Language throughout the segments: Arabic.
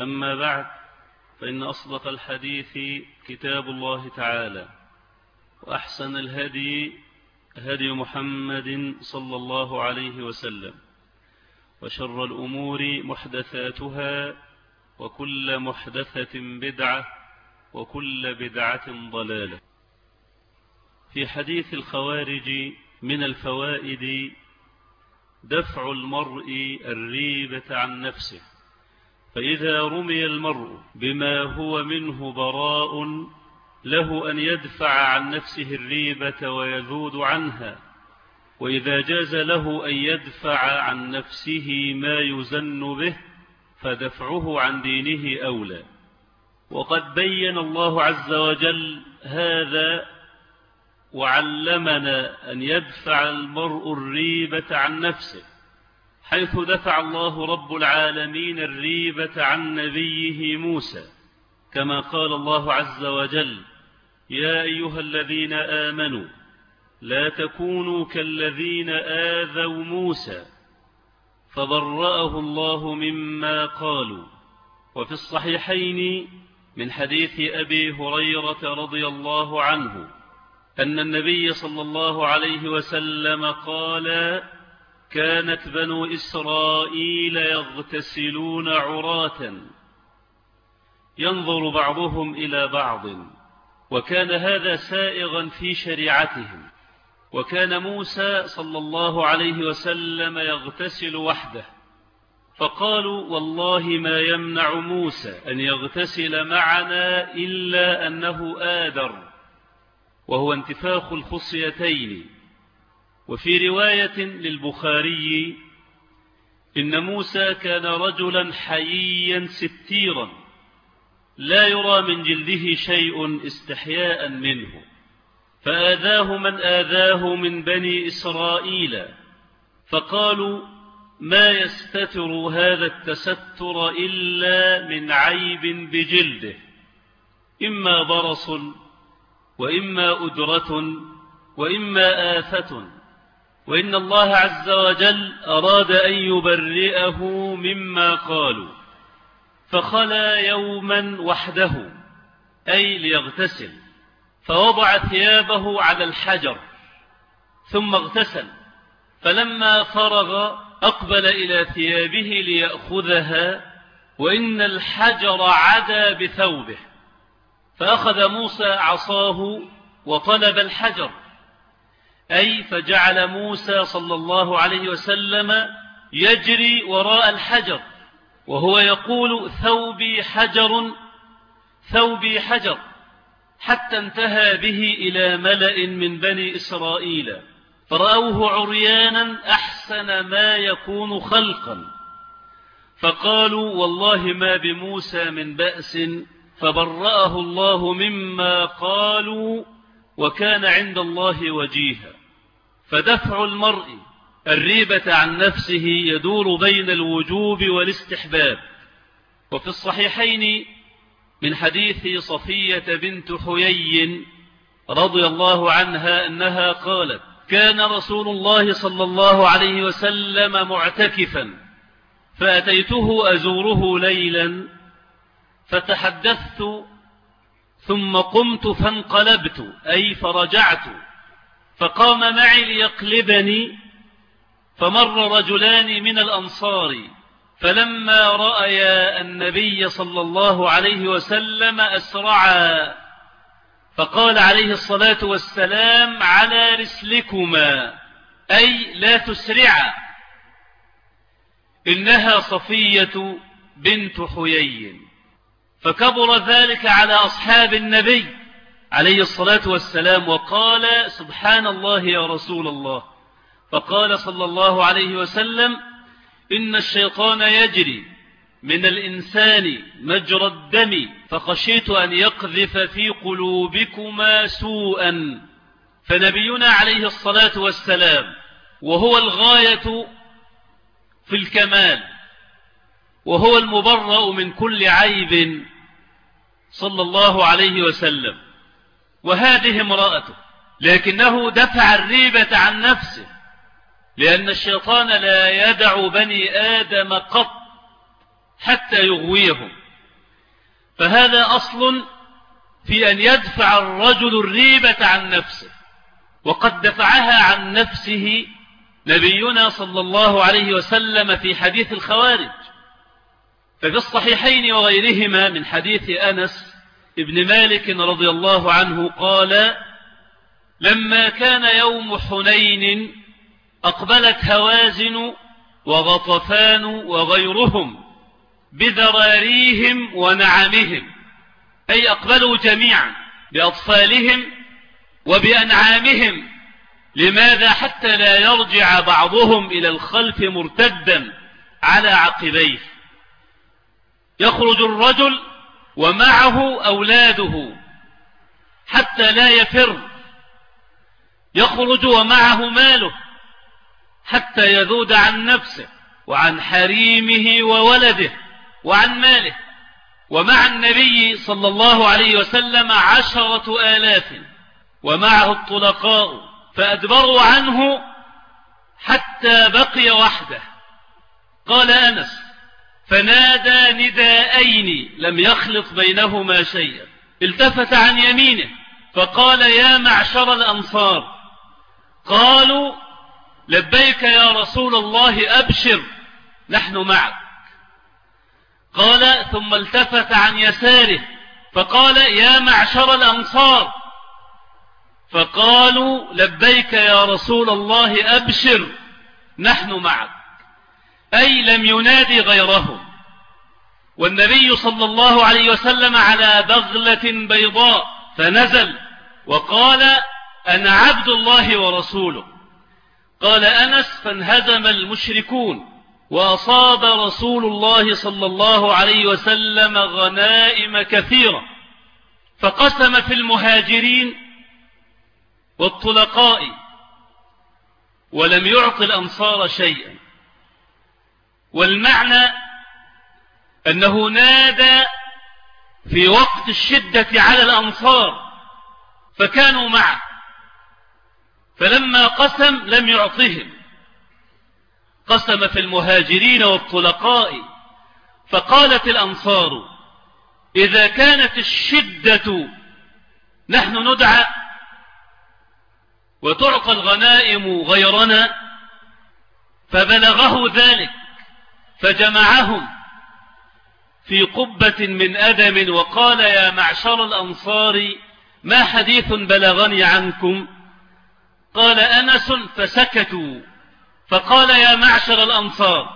أما بعد فإن أصدق الحديث كتاب الله تعالى وأحسن الهدي هدي محمد صلى الله عليه وسلم وشر الأمور محدثاتها وكل محدثة بدعة وكل بدعة ضلالة. في حديث الخوارج من الفوائد دفع المرء الريبة عن نفسه. فإذا رمي المرء بما هو منه براء له أن يدفع عن نفسه الريبة ويذود عنها وإذا جاز له أن يدفع عن نفسه ما يزن به فدفعه عن دينه أولى. وقد بين الله عز وجل هذا وعلمنا أن يدفع المرء الريبة عن نفسه. حيث دفع الله رب العالمين الريبة عن نبيه موسى كما قال الله عز وجل يا أيها الذين آمنوا لا تكونوا كالذين آذوا موسى فبرأه الله مما قالوا. وفي الصحيحين من حديث أبي هريرة رضي الله عنه أن النبي صلى الله عليه وسلم قال كانت بنو إسرائيل يغتسلون عراة ينظر بعضهم إلى بعض وكان هذا سائغا في شريعتهم. وكان موسى صلى الله عليه وسلم يغتسل وحده. فقالوا والله ما يمنع موسى أن يغتسل معنا إلا أنه آدر وهو انتفاخ الخصيتين. وفي رواية للبخاري إن موسى كان رجلا حييا ستيرا لا يرى من جلده شيء استحياء منه فآذاه من آذاه من بني إسرائيل فقالوا ما يستتر هذا التستر إلا من عيب بجلده إما برص وإما أدرة وإما آفة. وإن الله عز وجل أراد أن يبرئه مما قالوا فخلى يوما وحده أي ليغتسل فوضع ثيابه على الحجر ثم اغتسل فلما فرغ أقبل إلى ثيابه ليأخذها وإن الحجر عدا بثوبه فأخذ موسى عصاه وطلب الحجر. أي فجعل موسى صلى الله عليه وسلم يجري وراء الحجر وهو يقول ثوبي حجر ثوبي حجر حتى انتهى به إلى ملأ من بني إسرائيل فرأوه عريانا أحسن ما يكون خلقا. فقالوا والله ما بموسى من بأس فبرأه الله مما قالوا وكان عند الله وجيها. فدفع المرء الريبة عن نفسه يدور بين الوجوب والاستحباب. وفي الصحيحين من حديث صفية بنت حيي رضي الله عنها أنها قالت كان رسول الله صلى الله عليه وسلم معتكفا فأتيته أزوره ليلا فتحدثت ثم قمت فانقلبت أي فرجعت. فقام معي ليقلبني فمر رجلان من الأنصار فلما رأيا النبي صلى الله عليه وسلم أسرعا فقال عليه الصلاة والسلام على رسلكما أي لا تسرعا. إنها صفية بنت حيي. فكبر ذلك على أصحاب النبي. عليه الصلاة والسلام وقال سبحان الله يا رسول الله. فقال صلى الله عليه وسلم إن الشيطان يجري من الإنسان مجرى الدم فخشيت أن يقذف في قلوبكما سوءا. فنبينا عليه الصلاة والسلام وهو الغاية في الكمال وهو المبرأ من كل عيب. صلى الله عليه وسلم. وهذه امرأته لكنه دفع الريبة عن نفسه لأن الشيطان لا يدع بني آدم قط حتى يغويهم. فهذا أصل في أن يدفع الرجل الريبة عن نفسه وقد دفعها عن نفسه نبينا صلى الله عليه وسلم في حديث الخوارج. ففي الصحيحين وغيرهما من حديث أنس ابن مالك رضي الله عنه قال لما كان يوم حنين أقبلت هوازن وغطفان وغيرهم بذراريهم ونعمهم أي أقبلوا جميعا بأطفالهم وبأنعامهم لماذا حتى لا يرجع بعضهم إلى الخلف مرتدا على عقبيه؟ يخرج الرجل ومعه أولاده حتى لا يفر يخرج ومعه ماله حتى يذود عن نفسه وعن حريمه وولده وعن ماله. ومع النبي صلى الله عليه وسلم عشرة آلاف ومعه الطلقاء فأدبروا عنه حتى بقي وحده. قال أنس فنادى نداءين لم يخلط بينهما شيئا. التفت عن يمينه فقال يا معشر الأنصار قالوا لبيك يا رسول الله أبشر نحن معك. قال ثم التفت عن يساره فقال يا معشر الأنصار فقالوا لبيك يا رسول الله أبشر نحن معك. أي لم ينادي غيرهم والنبي صلى الله عليه وسلم على بغلة بيضاء فنزل وقال أنا عبد الله ورسوله. قال أنس فانهزم المشركون وأصاب رسول الله صلى الله عليه وسلم غنائم كثيرة. فقسم في المهاجرين والطلقاء ولم يعط الأنصار شيئا. والمعنى أنه نادى في وقت الشدة على الأنصار فكانوا معه. فلما قسم لم يعطهم. قسم في المهاجرين والطلقاء فقالت الأنصار إذا كانت الشدة نحن ندعى وتعطى الغنائم غيرنا فبلغه ذلك. فجمعهم في قبة من أدم وقال يا معشر الأنصار ما حديث بلغني عنكم؟ قال أنس فسكتوا فقال يا معشر الأنصار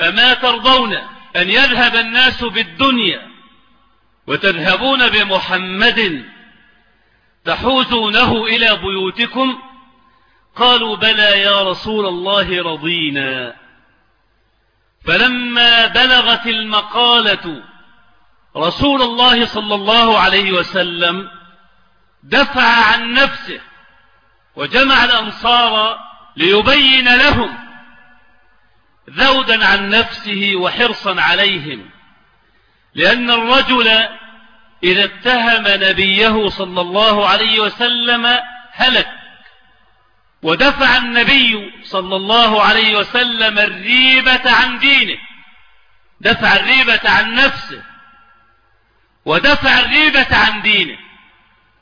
أما ترضون أن يذهب الناس بالدنيا وتذهبون بمحمد تحوزونه إلى بيوتكم؟ قالوا بلى يا رسول الله رضينا. فلما بلغت المقالة رسول الله صلى الله عليه وسلم دفع عن نفسه وجمع الأنصار ليبين لهم ذودا عن نفسه وحرصا عليهم لأن الرجل إذا اتهم نبيه صلى الله عليه وسلم هلك. ودفع النبي صلى الله عليه وسلم الريبة عن دينه. دفع الريبة عن نفسه. ودفع الريبة عن دينه.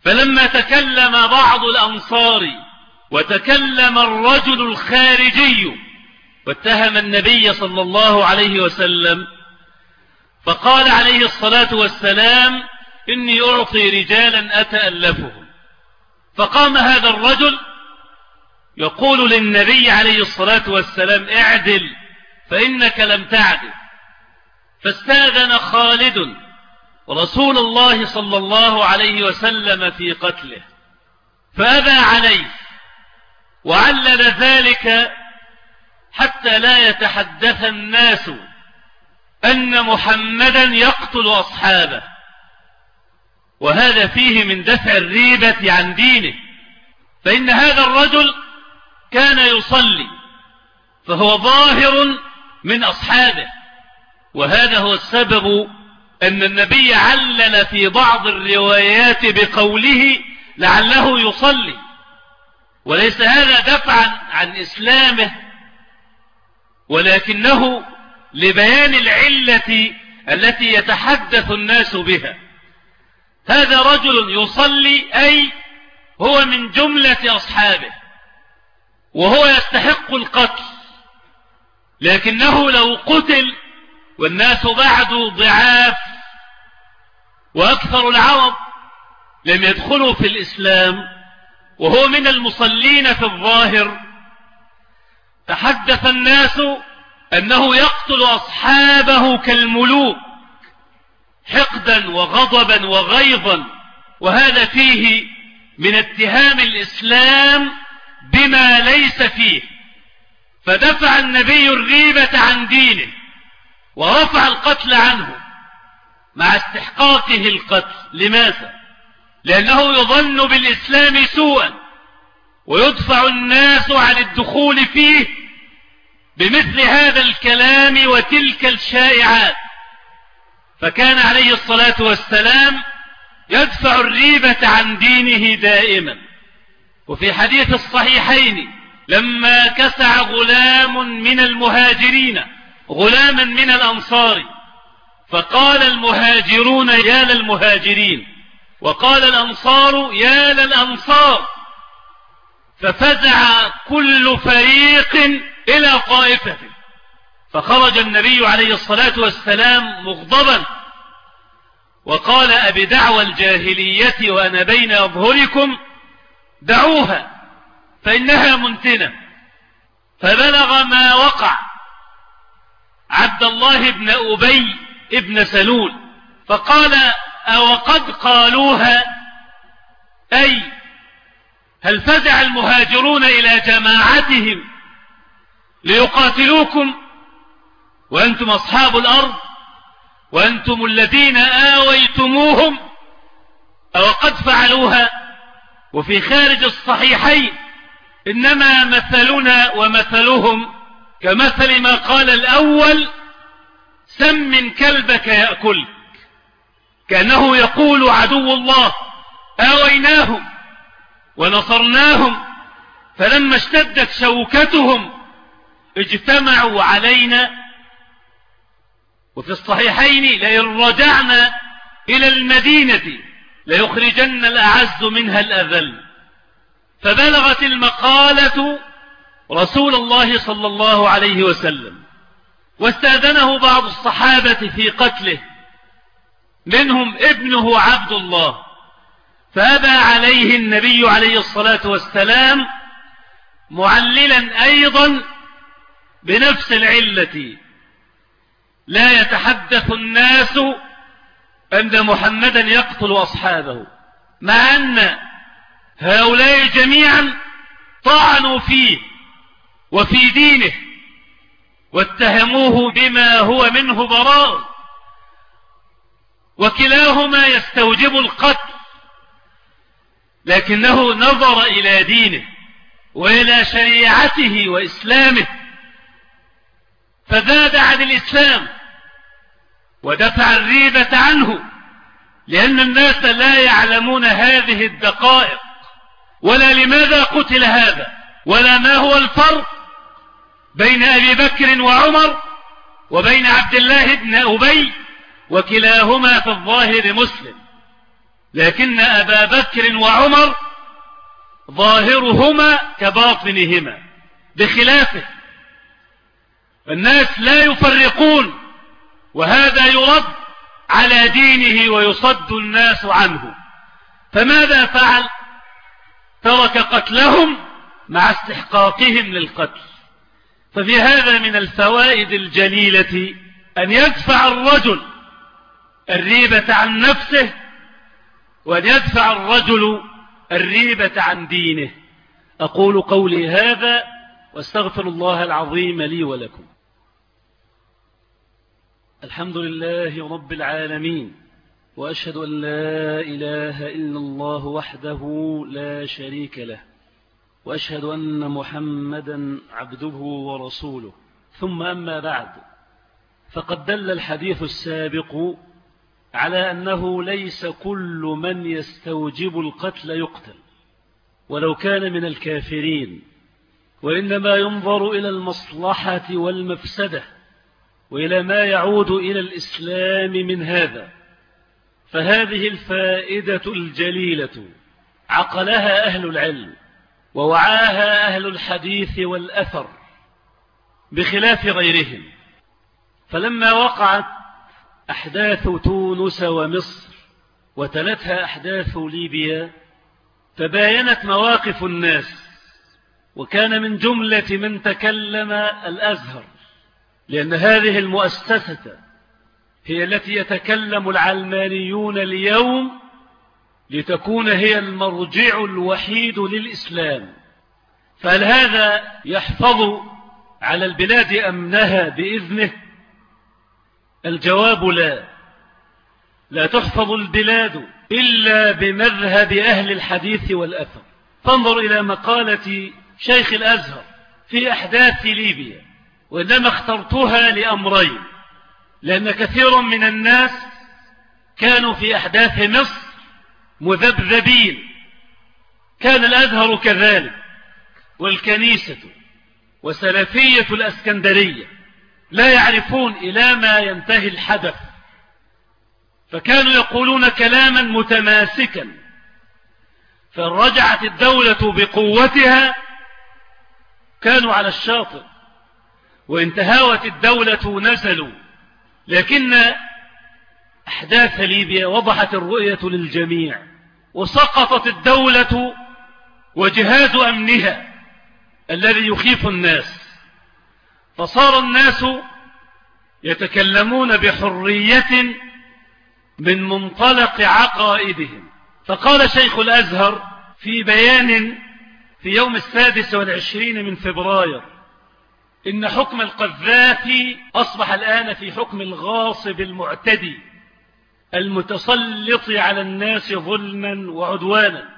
فلما تكلم بعض الأنصار وتكلم الرجل الخارجي واتهم النبي صلى الله عليه وسلم فقال عليه الصلاة والسلام إني أعطي رجالا أتألفهم. فقام هذا الرجل يقول للنبي عليه الصلاة والسلام اعدل فإنك لم تعدل. فاستأذن خالد رسول الله صلى الله عليه وسلم في قتله فأبى عليه وعلل ذلك حتى لا يتحدث الناس أن محمدا يقتل أصحابه. وهذا فيه من دفع الريبة عن دينه. فإن هذا الرجل كان يصلي فهو ظاهر من أصحابه. وهذا هو السبب أن النبي علل في بعض الروايات بقوله لعله يصلي. وليس هذا دفعا عن إسلامه ولكنه لبيان العلة التي يتحدث الناس بها. هذا رجل يصلي أي هو من جملة أصحابه. وهو يستحق القتل. لكنه لو قتل والناس بعد ضعاف وأكثر العرب لم يدخلوا في الإسلام وهو من المصلين في الظاهر تحدث الناس أنه يقتل أصحابه كالملوك حقدا وغضبا وغيظا وهذا فيه من اتهام الإسلام بما ليس فيه. فدفع النبي الريبة عن دينه ورفع القتل عنه. مع استحقاقه القتل. لماذا؟ لأنه يظن بالإسلام سوءا ويدفع الناس عن الدخول فيه بمثل هذا الكلام وتلك الشائعات. فكان عليه الصلاة والسلام يدفع الريبة عن دينه دائما. وفي حديث الصحيحين لما كسع غلام من المهاجرين غلاما من الأنصار فقال المهاجرون يا للمهاجرين وقال الأنصار يا للأنصار ففزع كل فريق إلى طائفة فخرج النبي عليه الصلاة والسلام مغضبا وقال أبدعوى الجاهلية وأنا بين أظهركم دعوها فإنها منتنة. فبلغ ما وقع عبد الله بن أبي ابن سلول فقال أو قد قالوها؟ أي هل فزع المهاجرون إلى جماعتهم ليقاتلوكم؟ وأنتم أصحاب الأرض وأنتم الذين آويتموهم؟ أو قد فعلوها؟ وفي خارج الصحيحين إنما مثلنا ومثلهم كمثل ما قال الأول سم كلبك يأكلك كأنه يقول عدو الله آويناهم ونصرناهم فلما اشتدت شوكتهم اجتمعوا علينا وفي الصحيحين لئن رجعنا إلى المدينة ليخرجن الأعز منها الأذل. فبلغت المقالة رسول الله صلى الله عليه وسلم واستأذنه بعض الصحابة في قتله منهم ابنه عبد الله فأبى عليه النبي عليه الصلاة والسلام معللا أيضا بنفس العلة. لا يتحدث الناس أن محمدا يقتل أصحابه مع أن هؤلاء جميعا طعنوا فيه وفي دينه واتهموه بما هو منه براء وكلاهما يستوجب القتل لكنه نظر إلى دينه وإلى شريعته وإسلامه فزاد عن الإسلام ودفع الريبة عنه لأن الناس لا يعلمون هذه الدقائق ولا لماذا قتل هذا ولا ما هو الفرق بين أبي بكر وعمر وبين عبد الله بن أبي وكلاهما في الظاهر مسلم. لكن أبا بكر وعمر ظاهرهما كباطنهما بخلافه. الناس لا يفرقون وهذا يرد على دينه ويصد الناس عنه. فماذا فعل؟ ترك قتلهم مع استحقاقهم للقتل. ففي هذا من الفوائد الجليلة أن يدفع الرجل الريبة عن نفسه وأن يدفع الرجل الريبة عن دينه. أقول قولي هذا وأستغفر الله العظيم لي ولكم. الحمد لله رب العالمين وأشهد أن لا إله إلا الله وحده لا شريك له وأشهد أن محمدا عبده ورسوله. ثم أما بعد فقد دل الحديث السابق على أنه ليس كل من يستوجب القتل يقتل ولو كان من الكافرين وإنما ينظر إلى المصلحة والمفسدة. وإلى ما يعود إلى الإسلام من هذا. فهذه الفائدة الجليلة عقلها أهل العلم ووعاها أهل الحديث والأثر بخلاف غيرهم. فلما وقعت أحداث تونس ومصر وتلتها أحداث ليبيا تباينت مواقف الناس وكان من جملة من تكلم الأزهر. لأن هذه المؤسسة هي التي يتكلم العلمانيون اليوم لتكون هي المرجع الوحيد للإسلام. فهل هذا يحفظ على البلاد أمنها بإذنه؟ الجواب لا. لا تحفظ البلاد إلا بمذهب أهل الحديث والأثر. فانظر إلى مقالة شيخ الأزهر في أحداث ليبيا. وإنما اخترتها لأمرين لأن كثير من الناس كانوا في أحداث مصر مذبذبين كان الأزهر كذلك والكنيسة وسلفية الأسكندرية لا يعرفون إلى ما ينتهي الحدث فكانوا يقولون كلاما متماسكا فرجعت الدولة بقوتها كانوا على الشاطئ. وإن تهاوت الدولة نزلوا لكن أحداث ليبيا وضحت الرؤية للجميع وسقطت الدولة وجهاز أمنها الذي يخيف الناس. فصار الناس يتكلمون بحرية من منطلق عقائدهم. فقال شيخ الأزهر في بيان في يوم السادس والعشرين من فبراير إن حكم القذافي أصبح الآن في حكم الغاصب المعتدي المتسلط على الناس ظلما وعدوانا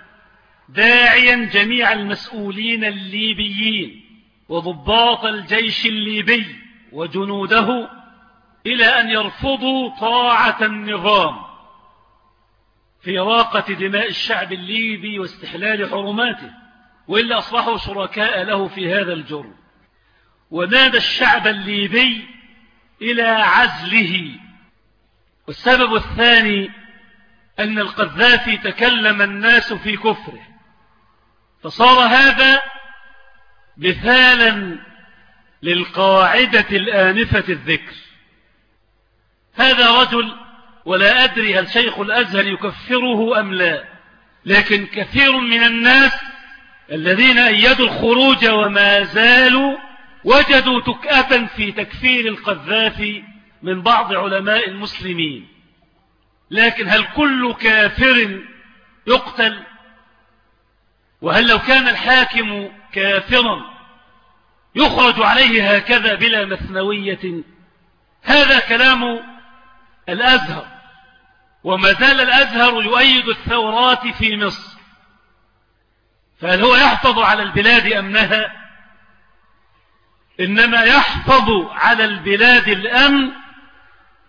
داعيا جميع المسؤولين الليبيين وضباط الجيش الليبي وجنوده إلى أن يرفضوا طاعة النظام. في راقة دماء الشعب الليبي واستحلال حرماته وإلا أصبحوا شركاء له في هذا الجرم. ونادى الشعب الليبي إلى عزله. والسبب الثاني أن القذافي تكلم الناس في كفره. فصار هذا مثالا للقاعدة الآنفة الذكر. هذا رجل ولا أدري هل شيخ الأزهر يكفره أم لا لكن كثير من الناس الذين أيدوا الخروج وما زالوا وجدوا تكأة في تكفير القذافي من بعض علماء المسلمين. لكن هل كل كافر يقتل؟ وهل لو كان الحاكم كافرا يخرج عليه هكذا بلا مثنوية؟ هذا كلام الأزهر. وما زال الأزهر يؤيد الثورات في مصر. فهل هو يحفظ على البلاد أمنها إنما يحفظ على البلاد الأمن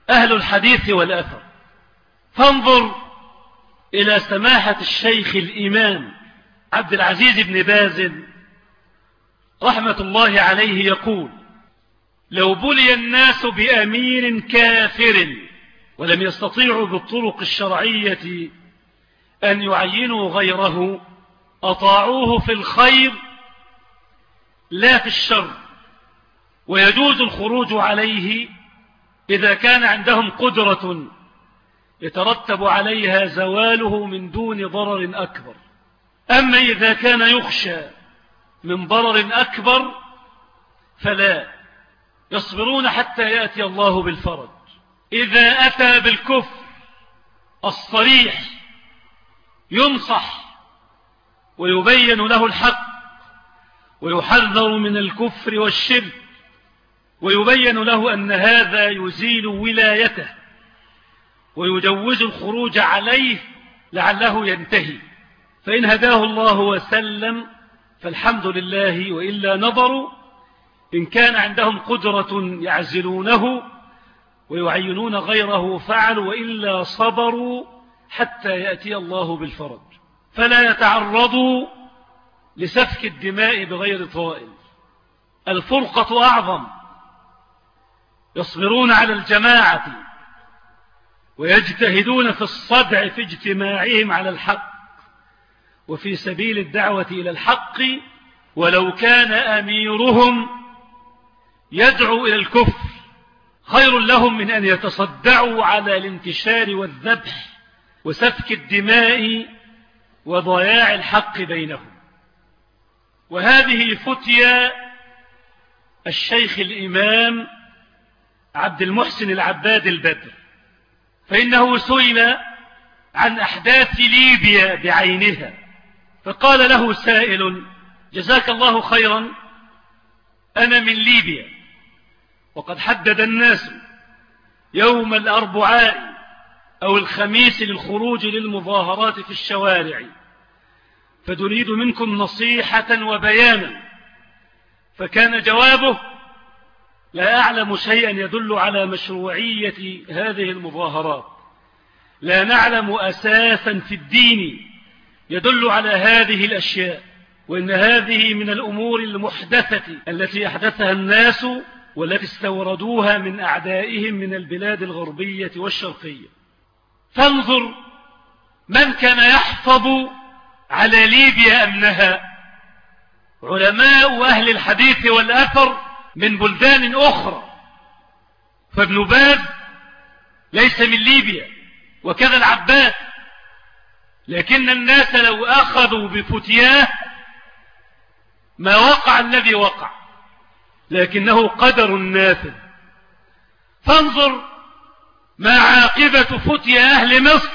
أهل الحديث والأثر. فانظر إلى سماحة الشيخ الإمام عبد العزيز بن باز رحمة الله عليه يقول لو بلي الناس بأمير كافر ولم يستطيعوا بالطرق الشرعية أن يعينوا غيره أطاعوه في الخير لا في الشر. ويجوز الخروج عليه إذا كان عندهم قدرة يترتب عليها زواله من دون ضرر أكبر. أما إذا كان يخشى من ضرر أكبر فلا يصبرون حتى يأتي الله بالفرج. إذا أتى بالكفر الصريح ينصح ويبين له الحق ويحذر من الكفر والشرك ويبين له أن هذا يزيل ولايته ويجوز الخروج عليه لعله ينتهي. فإن هداه الله وسلم فالحمد لله وإلا نظروا إن كان عندهم قدرة يعزلونه ويعينون غيره فعلوا وإلا صبروا حتى يأتي الله بالفرج. فلا يتعرضوا لسفك الدماء بغير طائل. الفرقة أعظم. يصبرون على الجماعة ويجتهدون في الصدع في اجتماعهم على الحق وفي سبيل الدعوة إلى الحق ولو كان أميرهم يدعو إلى الكفر خير لهم من أن يتصدعوا على الانتشار والذبح وسفك الدماء وضياع الحق بينهم. وهذه فتيا الشيخ الإمام عبد المحسن العباد البدر. فإنه سئل عن أحداث ليبيا بعينها فقال له سائل جزاك الله خيرا أنا من ليبيا وقد حدد الناس يوم الأربعاء أو الخميس للخروج للمظاهرات في الشوارع فتريد منكم نصيحة وبيانا فكان جوابه لا أعلم شيئا يدل على مشروعية هذه المظاهرات. لا نعلم أساسا في الدين يدل على هذه الأشياء وإن هذه من الأمور المحدثة التي أحدثها الناس والتي استوردوها من أعدائهم من البلاد الغربية والشرقية. فانظر من كان يحفظ على ليبيا أمنها. علماء أهل الحديث والأثر من بلدان أخرى. فابن باز ليس من ليبيا وكذا العباس. لكن الناس لو أخذوا بفتياه ما وقع الذي وقع لكنه قدر نافذ فانظر ما عاقبة فتيا أهل مصر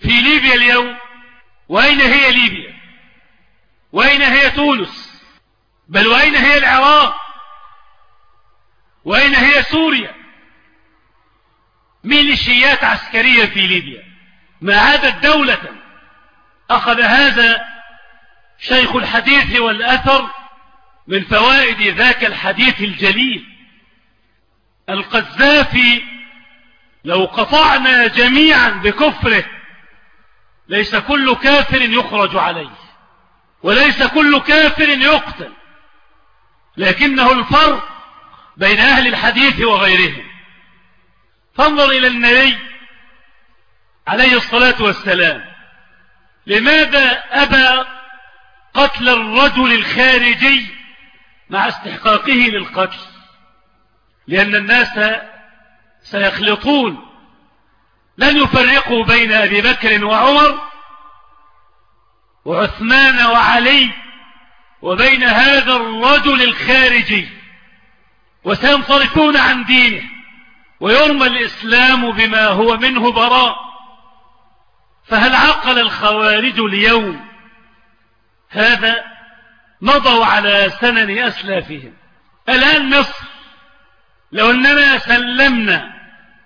في ليبيا اليوم. وأين هي ليبيا؟ وأين هي تونس؟ بل وأين هي العراق؟ وأين هي سوريا؟ ميليشيات عسكرية في ليبيا؟ ما عادت دولة أخذ هذا شيخ الحديث والأثر من فوائد ذاك الحديث الجليل. القذافي لو قطعنا جميعا بكفره ليس كل كافر يخرج عليه وليس كل كافر يقتل لكنه الفرق بين أهل الحديث وغيرهم. فانظر إلى النبي عليه الصلاة والسلام. لماذا أبى قتل الرجل الخارجي مع استحقاقه للقتل؟ لأن الناس سيخلطون. لن يفرقوا بين أبي بكر وعمر وعثمان وعلي وبين هذا الرجل الخارجي. وسينصرفون عن دينه ويرمى الإسلام بما هو منه براء. فهل عقل الخوارج اليوم هذا مضوا على سنن أسلافهم؟ الآن مصر لو أننا سلمنا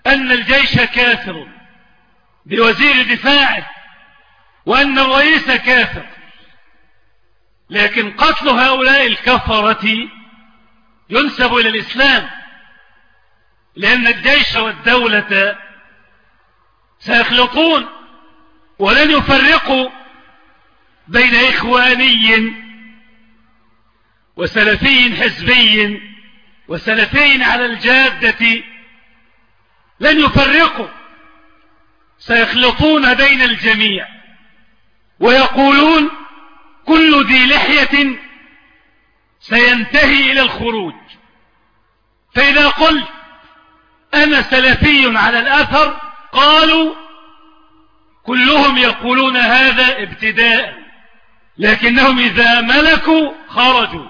أن الجيش كافر بوزير دفاعه وأن الرئيس كافر لكن قتل هؤلاء الكفرة ينسب إلى الإسلام لأن الجيش والدولة سيخلطون ولن يفرقوا بين إخواني وسلفي حزبي وسلفي على الجادة. لن يفرقوا سيخلطون بين الجميع ويقولون كل ذي لحية سينتهي إلى الخروج. فإذا قلت أنا سلفي على الأثر قالوا كلهم يقولون هذا ابتداء لكنهم إذا ملكوا خرجوا.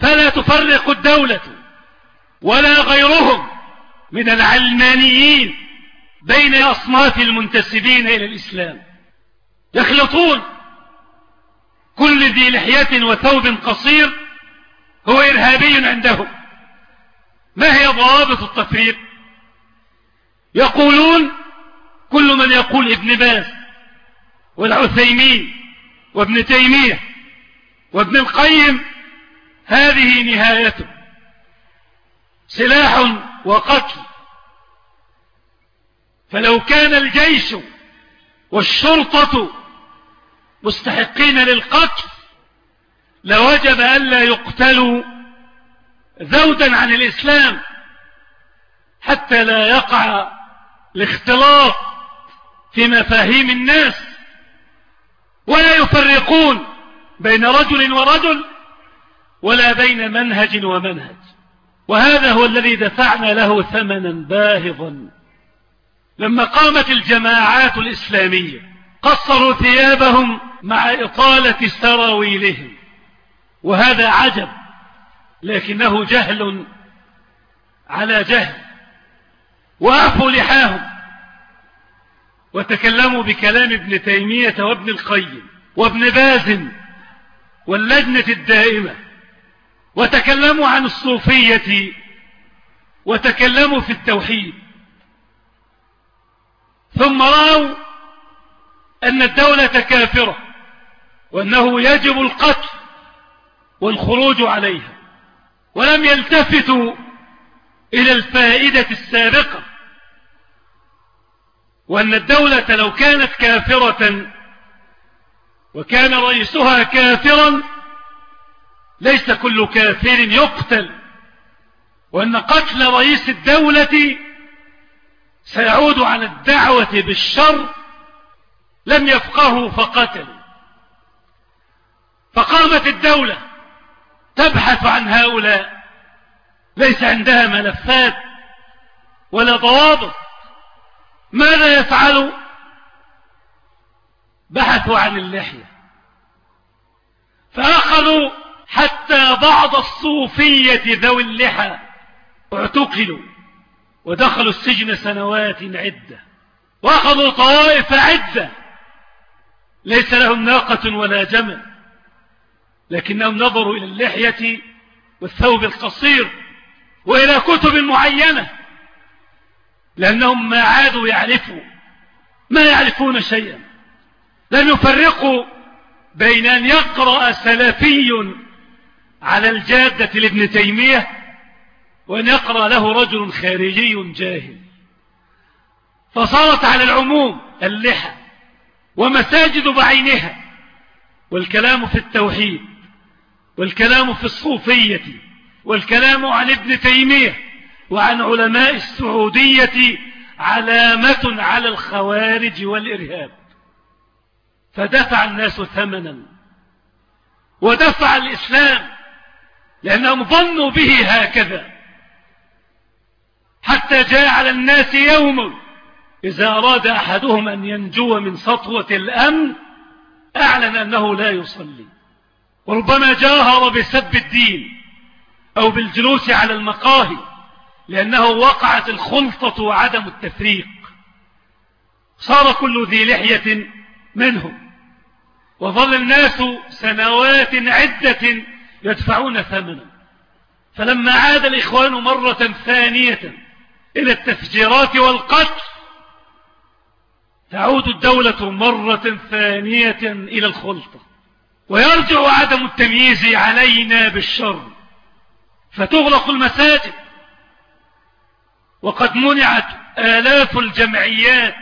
فلا تفرق الدولة ولا غيرهم من العلمانيين بين أصناف المنتسبين إلى الإسلام. يخلطون كل ذي لحية وثوب قصير هو إرهابي عندهم ما هي ضوابط التفريق؟ يقولون كل من يقول ابن باز والعثيمين وابن تيمية وابن القيم هذه نهايته. سلاح وقتل. فلو كان الجيش والشرطة مستحقين للقتل لوجب ألا يقتلوا ذودا عن الإسلام حتى لا يقع الاختلاط في مفاهيم الناس. ولا يفرقون بين رجل ورجل ولا بين منهج ومنهج. وهذا هو الذي دفعنا له ثمنا باهظا. لما قامت الجماعات الإسلامية قصروا ثيابهم مع إطالة سراويلهم. وهذا عجب لكنه جهل على جهل وأعفوا لحاهم وتكلموا بكلام ابن تيمية وابن القيم وابن باز واللجنة الدائمة وتكلموا عن الصوفية وتكلموا في التوحيد ثم رأوا أن الدولة كافرة وأنه يجب القتل والخروج عليها ولم يلتفتوا إلى الفائدة السابقة وأن الدولة لو كانت كافرة وكان رئيسها كافرا ليس كل كافر يقتل وأن قتل رئيس الدولة سيعود على الدعوة بالشر لم يفقهوا فقتلوا فقامت الدولة تبحث عن هؤلاء. ليس عندها ملفات ولا ضوابط. ماذا يفعل بحثوا عن اللحية. فأخذوا حتى بعض الصوفية ذوي اللحى اعتقلوا ودخلوا السجن سنوات عدة. وأخذوا طوائف عدة. ليس لهم ناقة ولا جمل. لكنهم نظروا إلى اللحية والثوب القصير وإلى كتب معينة لأنهم ما عادوا يعرفوا ما يعرفون شيئا. لم يفرقوا بين أن يقرأ سلفي على الجادة لابن تيمية وأن يقرأ له رجل خارجي جاهل. فصارت على العموم اللحى ومساجد بعينها والكلام في التوحيد. والكلام في الصوفية والكلام عن ابن تيمية وعن علماء السعودية علامة على الخوارج والإرهاب. فدفع الناس ثمنا ودفع الإسلام لأنهم ظنوا به هكذا. حتى جاء على الناس يوم إذا أراد أحدهم أن ينجو من سطوة الأمن أعلن أنه لا يصلي. وربما جاهر بسب الدين أو بالجلوس على المقاهي لأنه وقعت الخلطة وعدم التفريق. صار كل ذي لحية منهم. وظل الناس سنوات عدة يدفعون ثمنا فلما عاد الإخوان مرة ثانية إلى التفجيرات والقتل تعود الدولة مرة ثانية إلى الخلطة. ويرجع عدم التمييز علينا بالشر فتغلق المساجد. وقد منعت آلاف الجمعيات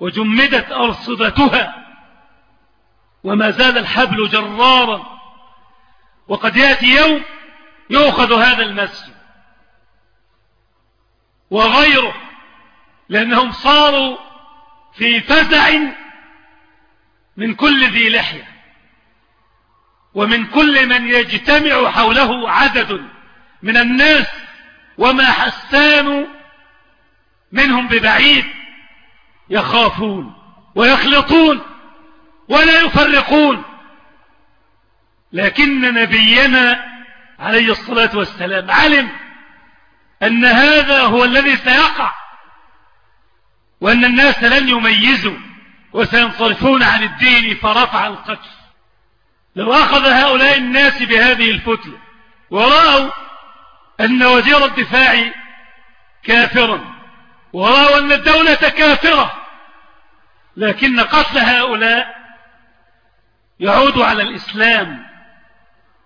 وجمدت أرصدتها وما زال الحبل جرارا. وقد يأتي يوم يؤخذ هذا المسجد وغيره لأنهم صاروا في فزع من كل ذي لحية. ومن كل من يجتمع حوله عدد من الناس وما حسان منهم ببعيد يخافون ويخلطون ولا يفرقون. لكن نبينا عليه الصلاة والسلام علم أن هذا هو الذي سيقع وأن الناس لن يميزوا وسينصرفون عن الدين فرفع القتل لو أخذ هؤلاء الناس بهذه الفتلة ورأوا أن وزير الدفاع كافرا ورأوا أن الدولة كافرة لكن قتل هؤلاء يعود على الإسلام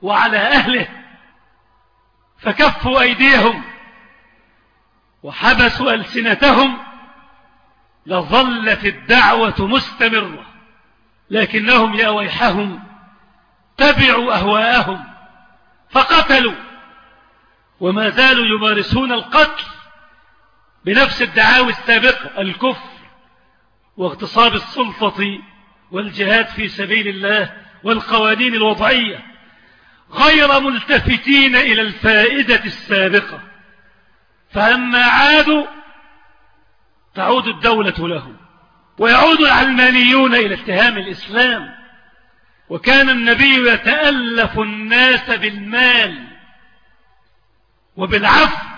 وعلى أهله فكفوا أيديهم وحبسوا ألسنتهم لظلت الدعوة مستمرة لكنهم يا ويحهم تبعوا أهواءهم فقتلوا وما زالوا يمارسون القتل بنفس الدعاوي السابقة الكفر واغتصاب السلطة والجهاد في سبيل الله والقوانين الوضعية غير ملتفتين إلى الفائدة السابقة. فلما عادوا تعود الدولة لهم ويعود العلمانيون إلى اتهام الإسلام. وكان النبي يتألف الناس بالمال وبالعفو.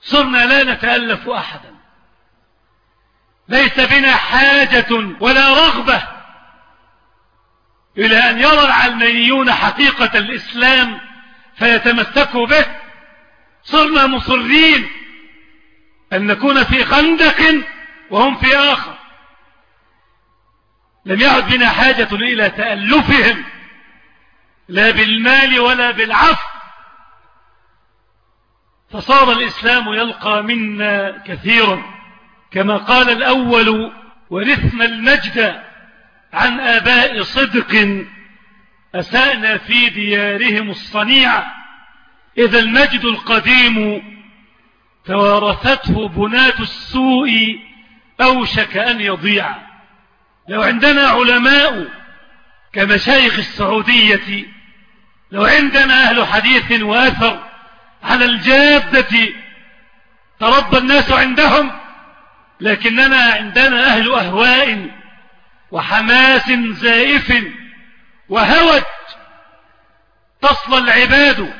صرنا لا نتألف أحدا. ليس بنا حاجة ولا رغبة إلى أن يرى العلمانيون حقيقة الإسلام فيتمسكوا به. صرنا مصرين أن نكون في خندق وهم في آخر. لم يعد بنا حاجة إلى تألفهم لا بالمال ولا بالعفو. فصار الإسلام يلقى منا كثيرا. كما قال الأول ورثنا المجد عن آباء صدق أسأنا في ديارهم الصنيع. إذا المجد القديم توارثته بنات السوء أوشك أن يضيع. لو عندنا علماء كمشايخ السعودية لو عندنا أهل حديث وأثر على الجادة تربى الناس عندهم لكننا عندنا أهل أهواء وحماس زائف وهوج تصل العباد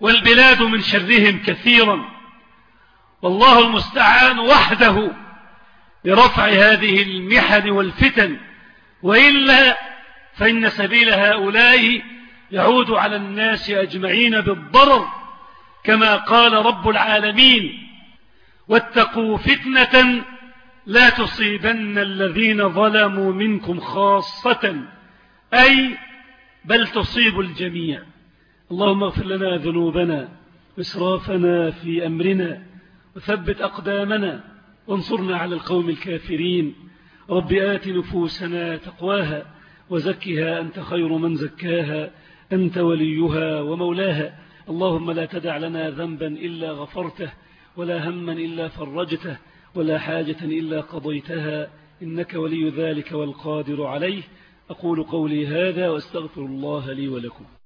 والبلاد من شرهم كثيرا. والله المستعان وحده لرفع هذه المحن والفتن وإلا فإن سبيل هؤلاء يعود على الناس أجمعين بالضرر كما قال رب العالمين واتقوا فتنة لا تصيبن الذين ظلموا منكم خاصة أي بل تصيب الجميع. اللهم اغفر لنا ذنوبنا وإسرافنا في أمرنا وثبت أقدامنا. وانصرنا على القوم الكافرين. رب آت نفوسنا تقواها وزكها أنت خير من زكاها أنت وليها ومولاها. اللهم لا تدع لنا ذنبا إلا غفرته ولا هما إلا فرجته ولا حاجة إلا قضيتها. إنك ولي ذلك والقادر عليه. أقول قولي هذا وأستغفر الله لي ولكم.